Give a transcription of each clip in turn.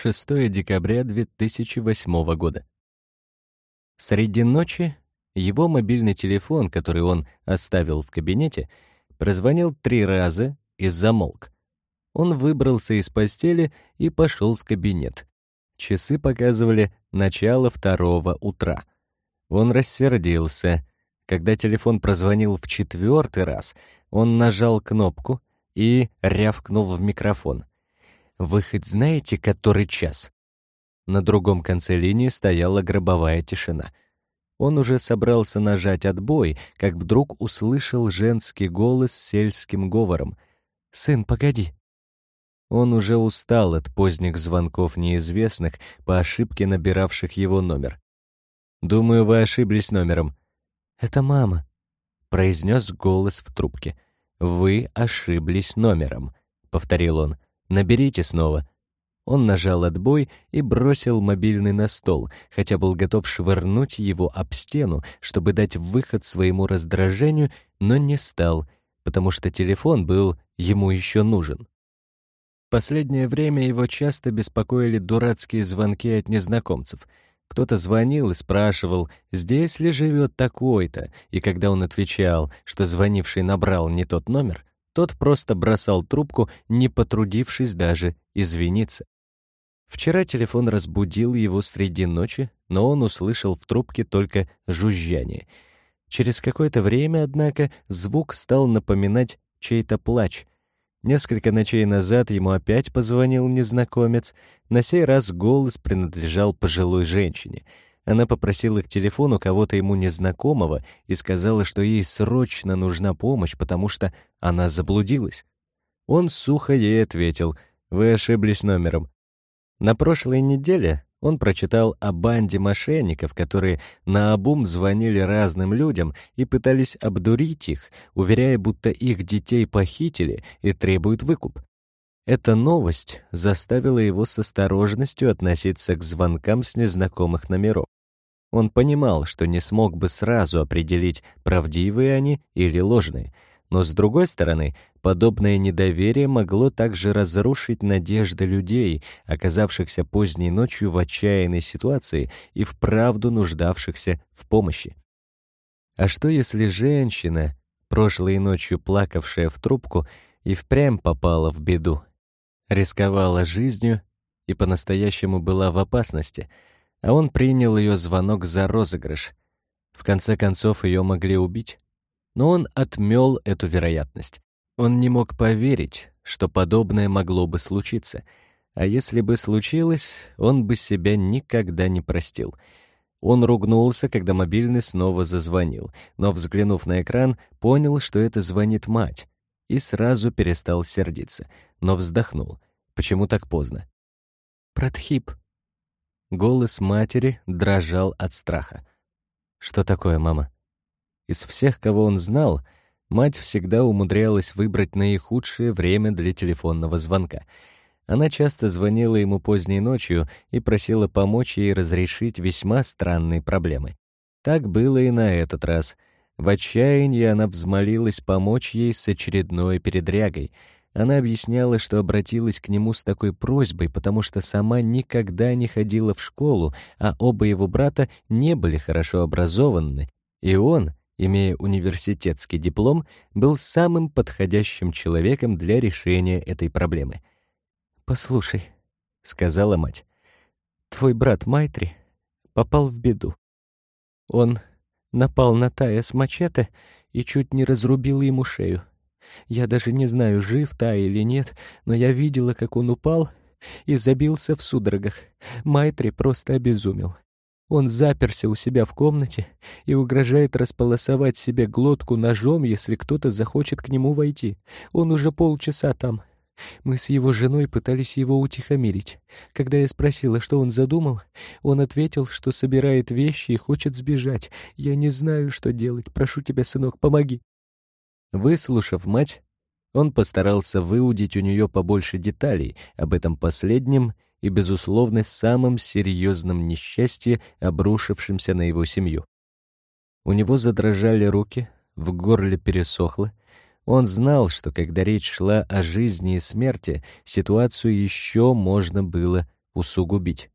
6 декабря 2008 года. Среди ночи его мобильный телефон, который он оставил в кабинете, прозвонил три раза и замолк. Он выбрался из постели и пошел в кабинет. Часы показывали начало второго утра. Он рассердился. Когда телефон прозвонил в четвертый раз, он нажал кнопку и рявкнул в микрофон. «Вы хоть знаете, который час?» На другом конце линии стояла гробовая тишина. Он уже собрался нажать отбой, как вдруг услышал женский голос с сельским говором. «Сын, погоди!» Он уже устал от поздних звонков неизвестных, по ошибке набиравших его номер. «Думаю, вы ошиблись номером». «Это мама», — произнес голос в трубке. «Вы ошиблись номером», — повторил он. «Наберите снова». Он нажал отбой и бросил мобильный на стол, хотя был готов швырнуть его об стену, чтобы дать выход своему раздражению, но не стал, потому что телефон был ему еще нужен. Последнее время его часто беспокоили дурацкие звонки от незнакомцев. Кто-то звонил и спрашивал, здесь ли живет такой-то, и когда он отвечал, что звонивший набрал не тот номер, тот просто бросал трубку, не потрудившись даже извиниться. Вчера телефон разбудил его среди ночи, но он услышал в трубке только жужжание. Через какое-то время, однако, звук стал напоминать чей-то плач. Несколько ночей назад ему опять позвонил незнакомец. На сей раз голос принадлежал пожилой женщине. Она попросила к телефону кого-то ему незнакомого и сказала, что ей срочно нужна помощь, потому что она заблудилась. Он сухо ей ответил, «Вы ошиблись номером. На прошлой неделе он прочитал о банде мошенников, которые наобум звонили разным людям и пытались обдурить их, уверяя, будто их детей похитили и требуют выкуп. Эта новость заставила его с осторожностью относиться к звонкам с незнакомых номеров. Он понимал, что не смог бы сразу определить, правдивые они или ложные — но с другой стороны, подобное недоверие могло также разрушить надежды людей, оказавшихся поздней ночью в отчаянной ситуации и вправду нуждавшихся в помощи. А что если женщина, прошлой ночью плакавшая в трубку, и впрямь попала в беду, рисковала жизнью и по-настоящему была в опасности, а он принял ее звонок за розыгрыш. В конце концов, ее могли убить но он отмел эту вероятность. Он не мог поверить, что подобное могло бы случиться, а если бы случилось, он бы себя никогда не простил. Он ругнулся, когда мобильный снова зазвонил, но, взглянув на экран, понял, что это звонит мать, и сразу перестал сердиться, но вздохнул. Почему так поздно? «Протхип». Голос матери дрожал от страха. «Что такое, мама?» Из всех, кого он знал, мать всегда умудрялась выбрать наихудшее время для телефонного звонка. Она часто звонила ему поздней ночью и просила помочь ей разрешить весьма странные проблемы. Так было и на этот раз. В отчаянии она взмолилась помочь ей с очередной передрягой. Она объясняла, что обратилась к нему с такой просьбой, потому что сама никогда не ходила в школу, а оба его брата не были хорошо образованы, и он, имея университетский диплом, был самым подходящим человеком для решения этой проблемы. «Послушай», — сказала мать, — «твой брат Майтри попал в беду. Он напал на Тая с мачете и чуть не разрубил ему шею. Я даже не знаю, жив Тай или нет, но я видела, как он упал и забился в судорогах. Майтри просто обезумел. Он заперся у себя в комнате и угрожает располосовать себе глотку ножом, если кто-то захочет к нему войти. Он уже полчаса там. Мы с его женой пытались его утихомирить. Когда я спросила, что он задумал, он ответил, что собирает вещи и хочет сбежать. Я не знаю, что делать. Прошу тебя, сынок, помоги. Выслушав мать, он постарался выудить у нее побольше деталей об этом последнем и, безусловно, самом серьезном несчастье, обрушившемся на его семью. У него задрожали руки, в горле пересохло. Он знал, что когда речь шла о жизни и смерти, ситуацию еще можно было усугубить.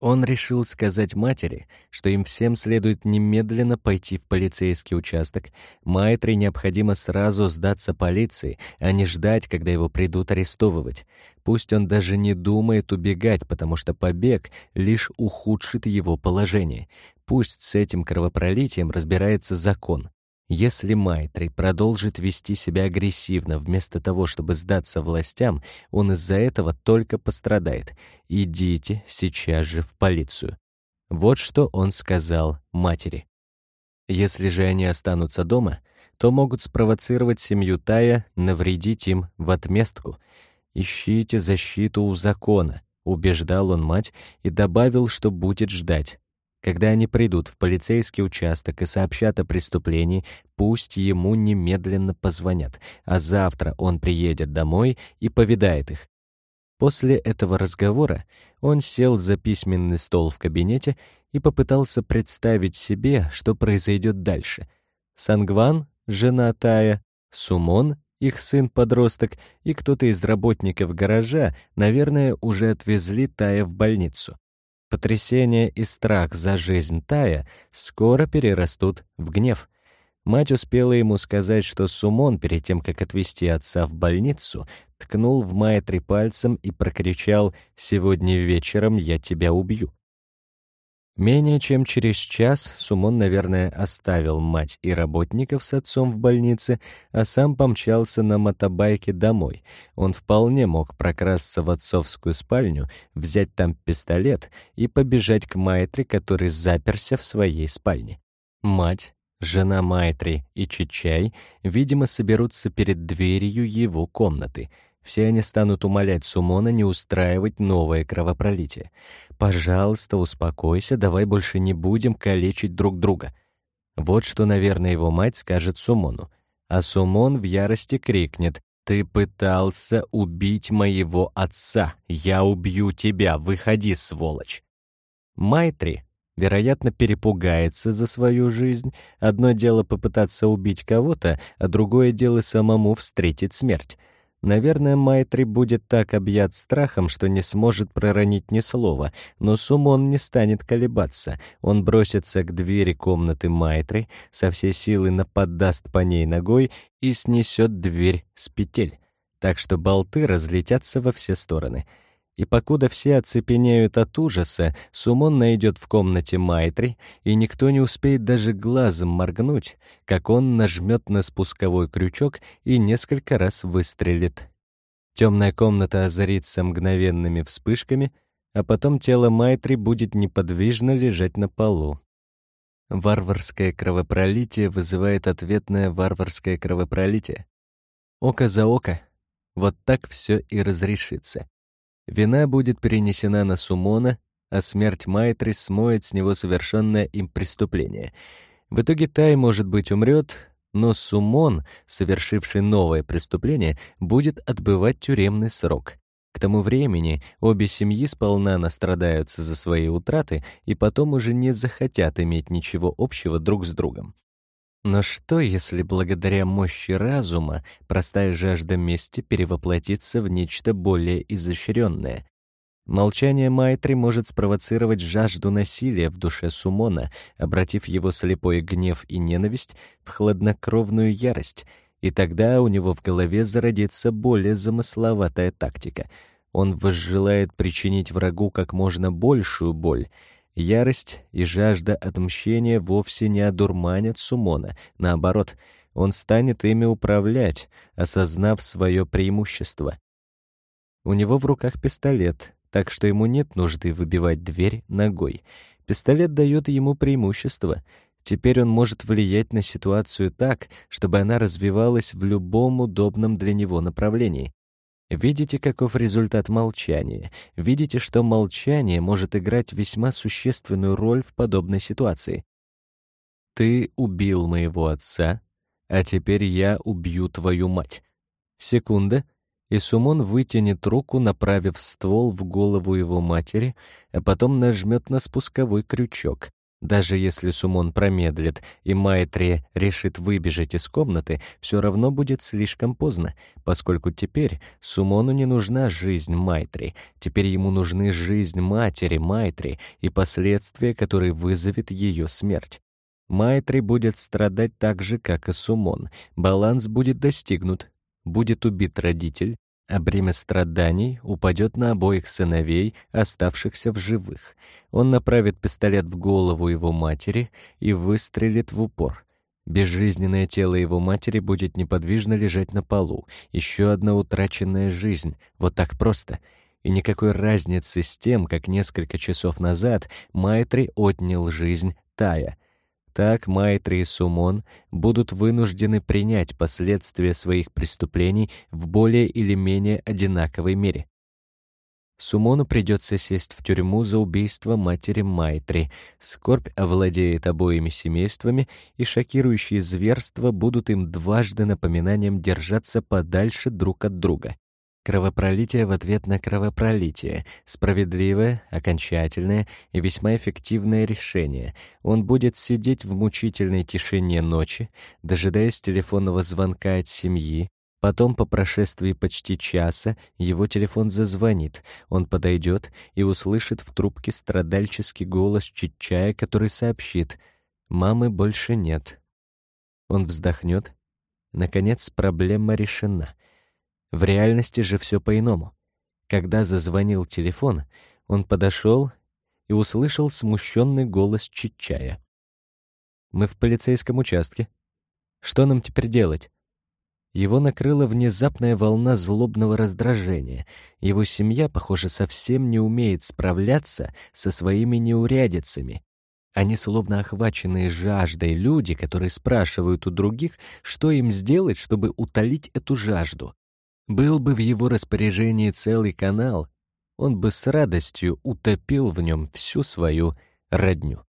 Он решил сказать матери, что им всем следует немедленно пойти в полицейский участок. Майтре необходимо сразу сдаться полиции, а не ждать, когда его придут арестовывать. Пусть он даже не думает убегать, потому что побег лишь ухудшит его положение. Пусть с этим кровопролитием разбирается закон. Если Майтри продолжит вести себя агрессивно вместо того, чтобы сдаться властям, он из-за этого только пострадает. Идите сейчас же в полицию. Вот что он сказал матери. Если же они останутся дома, то могут спровоцировать семью Тая, навредить им в отместку. Ищите защиту у закона, убеждал он мать и добавил, что будет ждать. Когда они придут в полицейский участок и сообщат о преступлении, пусть ему немедленно позвонят, а завтра он приедет домой и повидает их. После этого разговора он сел за письменный стол в кабинете и попытался представить себе, что произойдет дальше. Сангван, жена Тая, Сумон, их сын-подросток, и кто-то из работников гаража, наверное, уже отвезли Тая в больницу. Потрясение и страх за жизнь Тая скоро перерастут в гнев. Мать успела ему сказать, что Сумон, перед тем, как отвезти отца в больницу, ткнул в Майтри пальцем и прокричал «Сегодня вечером я тебя убью». Менее чем через час Сумон, наверное, оставил мать и работников с отцом в больнице, а сам помчался на мотобайке домой. Он вполне мог прокрасться в отцовскую спальню, взять там пистолет и побежать к Майтри, который заперся в своей спальне. Мать, жена Майтри и Чичай, видимо, соберутся перед дверью его комнаты — все они станут умолять Сумона не устраивать новое кровопролитие. «Пожалуйста, успокойся, давай больше не будем калечить друг друга». Вот что, наверное, его мать скажет Сумону. А Сумон в ярости крикнет «Ты пытался убить моего отца! Я убью тебя! Выходи, сволочь!» Майтри, вероятно, перепугается за свою жизнь. Одно дело попытаться убить кого-то, а другое дело самому встретить смерть. Наверное, Майтри будет так объят страхом, что не сможет проронить ни слова, но Сумон не станет колебаться. Он бросится к двери комнаты Майтри, со всей силы нападаст по ней ногой и снесет дверь с петель, так что болты разлетятся во все стороны — и покуда все оцепенеют от ужаса, Сумон найдет в комнате Майтри, и никто не успеет даже глазом моргнуть, как он нажмет на спусковой крючок и несколько раз выстрелит. Темная комната озарится мгновенными вспышками, а потом тело Майтри будет неподвижно лежать на полу. Варварское кровопролитие вызывает ответное варварское кровопролитие. Око за око. Вот так все и разрешится. Вина будет перенесена на Сумона, а смерть Майтри смоет с него совершенное им преступление. В итоге Тай, может быть, умрет, но Сумон, совершивший новое преступление, будет отбывать тюремный срок. К тому времени обе семьи сполна настрадаются за свои утраты и потом уже не захотят иметь ничего общего друг с другом. Но что, если благодаря мощи разума простая жажда мести перевоплотится в нечто более изощренное? Молчание Майтри может спровоцировать жажду насилия в душе Сумона, обратив его слепой гнев и ненависть в хладнокровную ярость, и тогда у него в голове зародится более замысловатая тактика. Он возжелает причинить врагу как можно большую боль — Ярость и жажда отмщения вовсе не одурманят Сумона, наоборот, он станет ими управлять, осознав свое преимущество. У него в руках пистолет, так что ему нет нужды выбивать дверь ногой. Пистолет дает ему преимущество. Теперь он может влиять на ситуацию так, чтобы она развивалась в любом удобном для него направлении. Видите, каков результат молчания. Видите, что молчание может играть весьма существенную роль в подобной ситуации. Ты убил моего отца, а теперь я убью твою мать. Секунда, и Сумон вытянет руку, направив ствол в голову его матери, а потом нажмет на спусковой крючок. Даже если Сумон промедлит и Майтри решит выбежать из комнаты, все равно будет слишком поздно, поскольку теперь Сумону не нужна жизнь Майтри, теперь ему нужны жизнь матери Майтри и последствия, которые вызовет ее смерть. Майтри будет страдать так же, как и Сумон. Баланс будет достигнут. Будет убит родитель, а бремя страданий упадет на обоих сыновей, оставшихся в живых. Он направит пистолет в голову его матери и выстрелит в упор. Безжизненное тело его матери будет неподвижно лежать на полу. Еще одна утраченная жизнь. Вот так просто. И никакой разницы с тем, как несколько часов назад Майтри отнял жизнь Тая — так Майтри и Сумон будут вынуждены принять последствия своих преступлений в более или менее одинаковой мере. Сумону придется сесть в тюрьму за убийство матери Майтри. Скорбь овладеет обоими семействами, и шокирующие зверства будут им дважды напоминанием держаться подальше друг от друга. Кровопролитие в ответ на кровопролитие. Справедливое, окончательное и весьма эффективное решение. Он будет сидеть в мучительной тишине ночи, дожидаясь телефонного звонка от семьи. Потом, по прошествии почти часа, его телефон зазвонит. Он подойдет и услышит в трубке страдальческий голос Чичая, который сообщит «Мамы больше нет». Он вздохнет. Наконец, проблема решена. В реальности же все по-иному. Когда зазвонил телефон, он подошел и услышал смущенный голос Чичая. «Мы в полицейском участке. Что нам теперь делать?» Его накрыла внезапная волна злобного раздражения. Его семья, похоже, совсем не умеет справляться со своими неурядицами. Они словно охваченные жаждой люди, которые спрашивают у других, что им сделать, чтобы утолить эту жажду. Был бы в его распоряжении целый канал, он бы с радостью утопил в нем всю свою родню.